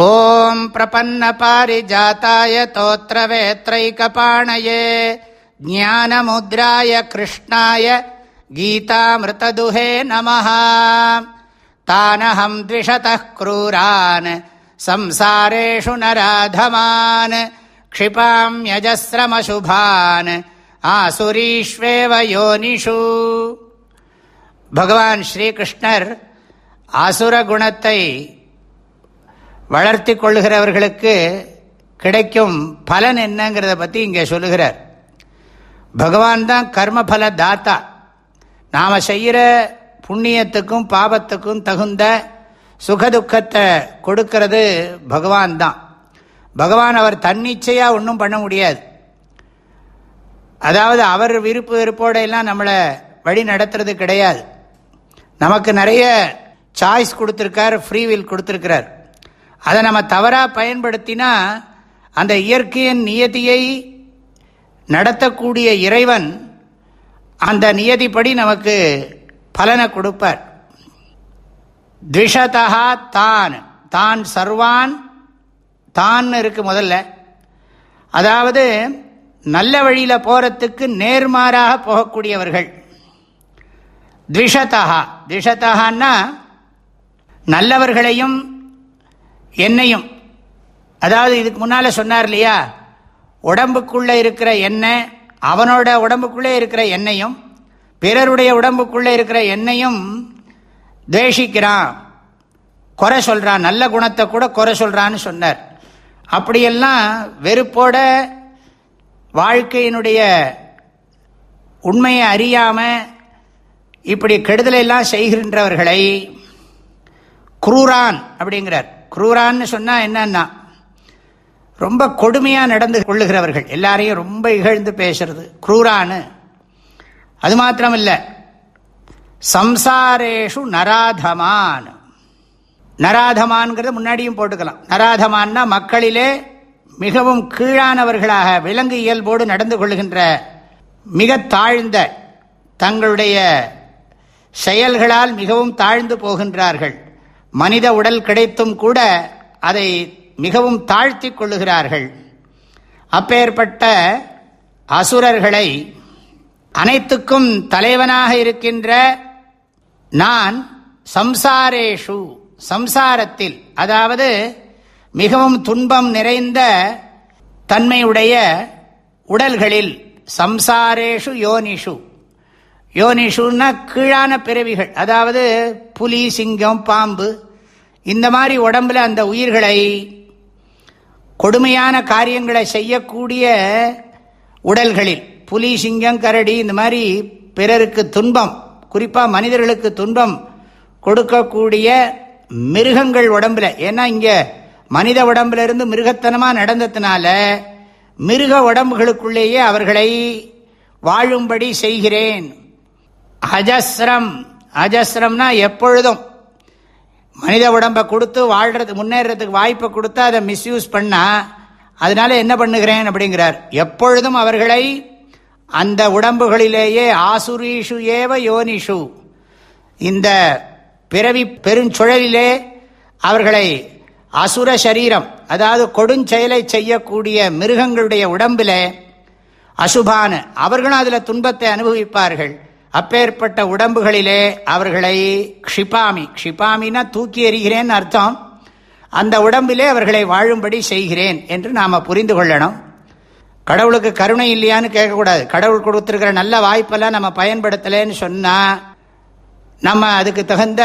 ॐ प्रपन्नपारिजाताय तोत्रवेत्रैकपाणये, ज्ञानमुद्राय कृष्णाय गीतामृतदुहे नमः। तानहं द्विषतः क्रूरान्, संसारेषु नराधमान् क्षिपाम्यजस्रमशुभान् आसुरीष्वेव योनिषु। भगवान् श्रीकृष्णर् வளர்த்தி கொள்ளுகிறவர்களுக்கு கிடைக்கும் பலன் என்னங்கிறத பற்றி இங்கே சொல்லுகிறார். பகவான் தான் கர்மபல தாத்தா. நாம் செய்கிற புண்ணியத்துக்கும் பாபத்துக்கும் தகுந்த சுகதுக்கத்தை கொடுக்கறது பகவான் தான். பகவான் அவர் தன்னிச்சையாக ஒன்றும் பண்ண முடியாது. அதாவது அவர் விருப்பு வெறுப்போட எல்லாம் நம்மளை வழி நடத்துறது கிடையாது. நமக்கு நிறைய சாய்ஸ் கொடுத்துருக்கார் ஃப்ரீவில் கொடுத்துருக்கிறார். அதை நம்ம தவறாக பயன்படுத்தினா அந்த இயற்கையின் நியதியை நடத்தக்கூடிய இறைவன் அந்த நியதிப்படி நமக்கு பலனை கொடுப்பார். த்விஷதா தான் தான் சர்வான் தான் இருக்கு முதல்ல. அதாவது நல்ல வழியில் போகிறதுக்கு நேர்மாறாக போகக்கூடியவர்கள். த்விஷதா த்விஷதகான்னா நல்லவர்களையும் என்னையும் அதாவது இதுக்கு முன்னால் சொன்னார் இல்லையா? உடம்புக்குள்ளே இருக்கிற எண்ணெய் அவனோட உடம்புக்குள்ளே இருக்கிற எண்ணெயும் பிறருடைய உடம்புக்குள்ளே இருக்கிற எண்ணெயும் துவேஷிக்கிறான். குறை சொல்கிறான் நல்ல குணத்தை கூட குறை சொல்கிறான்னு சொன்னார். அப்படியெல்லாம் வெறுப்போட வாழ்க்கையினுடைய உண்மையை அறியாமல் இப்படி கெடுதலெல்லாம் செய்கின்றவர்களை குரூரான் அப்படிங்கிறார். குரூரான்னு சொன்னால் என்னன்னா ரொம்ப கொடுமையாக நடந்து கொள்ளுகிறவர்கள் எல்லாரையும் ரொம்ப இகழ்ந்து பேசுறது குரூரானு அது மாத்திரம் இல்லை சம்சாரேஷு நராதமான். நராதமான்ங்கிறது முன்னாடியும் போட்டுக்கலாம். நராதமான்னா மக்களிலே மிகவும் கீழானவர்களாக விலங்கு இயல்போடு நடந்து கொள்கின்ற மிக தாழ்ந்த தங்களுடைய செயல்களால் மிகவும் தாழ்ந்து போகின்றார்கள். மனித உடல் கிடைத்தும் கூட அதை மிகவும் தாழ்த்தி கொள்ளுகிறார்கள். அப்பேற்பட்ட அசுரர்களை அனைத்துக்கும் தலைவனாக இருக்கின்ற நான் சம்சாரேஷு சம்சாரத்தில் அதாவது மிகவும் துன்பம் நிறைந்த தன்மையுடைய உடல்களில் சம்சாரேஷு யோனிஷு. யோனிஷுன்னா கீழான பிறவிகள். அதாவது புலி சிங்கம் பாம்பு. இந்த மாதிரி உடம்புல அந்த உயிர்களை கொடுமையான காரியங்களை செய்யக்கூடிய உடல்களில் புலி சிங்கம் கரடி இந்த மாதிரி பிறருக்கு துன்பம் குறிப்பாக மனிதர்களுக்கு துன்பம் கொடுக்கக்கூடிய மிருகங்கள் உடம்புல. ஏன்னா இங்கே மனித உடம்புல இருந்து மிருகத்தனமாக நடந்ததுனால மிருக உடம்புகளுக்குள்ளேயே அவர்களை வாழும்படி செய்கிறேன். அஜஸ்ரம். அஜஸ்ரம்னா எப்பொழுதும். மனித உடம்பை கொடுத்து வாழ்றது முன்னேறதுக்கு வாய்ப்பை கொடுத்து அதை மிஸ்யூஸ் பண்ணால் அதனால என்ன பண்ணுகிறேன் அப்படிங்கிறார். எப்பொழுதும் அவர்களை அந்த உடம்புகளிலேயே ஆசுரீஷு ஏவ யோனிஷு. இந்த பிறவி பெருஞ்சுழலிலே அவர்களை அசுர சரீரம் அதாவது கொடுஞ்செயலை செய்யக்கூடிய மிருகங்களுடைய உடம்பில் அசுபான அவர்களும் அதில் துன்பத்தை அனுபவிப்பார்கள். அப்பேற்பட்ட உடம்புகளிலே அவர்களை க்ஷிபாமி க்ஷிபாமினா தூக்கி எறிகிறேன்னு அர்த்தம். அந்த உடம்பிலே அவர்களை வாழும்படி செய்கிறேன் என்று நாம் புரிந்து கொள்ளணும். கடவுளுக்கு கருணை இல்லையான்னு கேட்கக்கூடாது. கடவுள் கொடுத்துருக்கிற நல்ல வாய்ப்பெல்லாம் நம்ம பயன்படுத்தலைன்னு சொன்னால் நம்ம அதுக்கு தகுந்த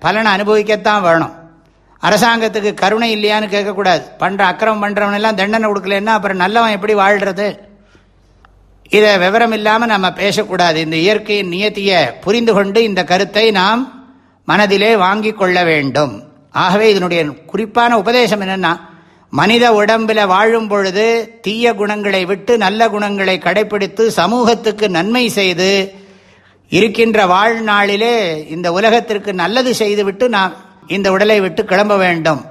பலனை அனுபவிக்கத்தான் வேணும். அரசாங்கத்துக்கு கருணை இல்லையான்னு கேட்கக்கூடாது. பண்ணுற அக்கிரமம் பண்ணுறவனெல்லாம் தண்டனை கொடுக்கலன்னா அப்புறம் நல்லவன் எப்படி வாழ்கிறது இதை விவரம் இல்லாமல் நம்ம பேசக்கூடாது. இந்த இயற்கையின் நியத்தியை புரிந்து கொண்டு இந்த கருத்தை நாம் மனதிலே வாங்கி கொள்ள வேண்டும். ஆகவே இதனுடைய குறிப்பான உபதேசம் என்னென்னா மனித உடம்பில் வாழும் பொழுது தீய குணங்களை விட்டு நல்ல குணங்களை கடைபிடித்து சமூகத்துக்கு நன்மை செய்து இருக்கின்ற வாழ்நாளிலே இந்த உலகத்திற்கு நல்லது செய்துவிட்டு நாம் இந்த உடலை விட்டு கிளம்ப வேண்டும்.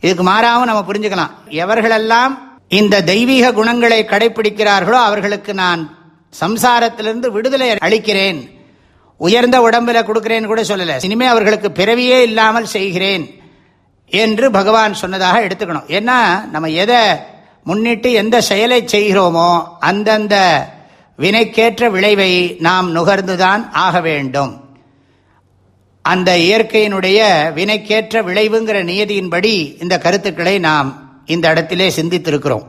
இதுக்கு மாறாகவும் நம்ம புரிஞ்சுக்கலாம். எவர்களெல்லாம் இந்த தெய்வீக குணங்களை கடைபிடிக்கிறார்களோ அவர்களுக்கு நான் சம்சாரத்திலிருந்து விடுதலை அளிக்கிறேன். உயர்ந்த உடம்புல கொடுக்கிறேன்னு கூட சொல்லலை. இனிமே அவர்களுக்கு பிறவியே இல்லாமல் செய்கிறேன் என்று பகவான் சொன்னதாக எடுத்துக்கணும். ஏன்னா நம்ம எதை முன்னிட்டு எந்த செயலை செய்கிறோமோ அந்தந்த வினைக்கேற்ற விளைவை நாம் நுகர்ந்துதான் ஆக வேண்டும். அந்த இயற்கையினுடைய வினைக்கேற்ற விளைவுங்கிற நியதியின்படி இந்த கருத்துக்களை நாம் இந்த இடத்திலே சிந்தித்திருக்கிறோம்.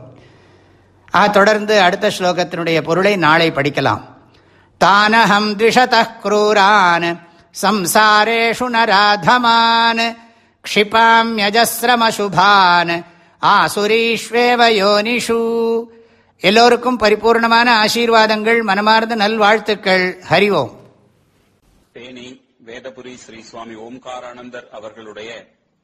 ஆ தொடர்ந்து அடுத்த ஸ்லோகத்தினுடைய பொருளை நாளை படிக்கலாம். தானஹம் திஷத குரூரான் சம்சாரேஷு நராதமான் க்ஷிபாம்யஜஸ்ரமசுபான் ஆசுரீஸ்வேவ யோனிஷு. எல்லோருக்கும் பரிபூர்ணமான ஆசீர்வாதங்கள் மனமார்ந்த நல்வாழ்த்துக்கள். ஹரிவோம் தேனி வேதபுரி ஸ்ரீ சுவாமி ஓம்காரானந்தர் அவர்களுடைய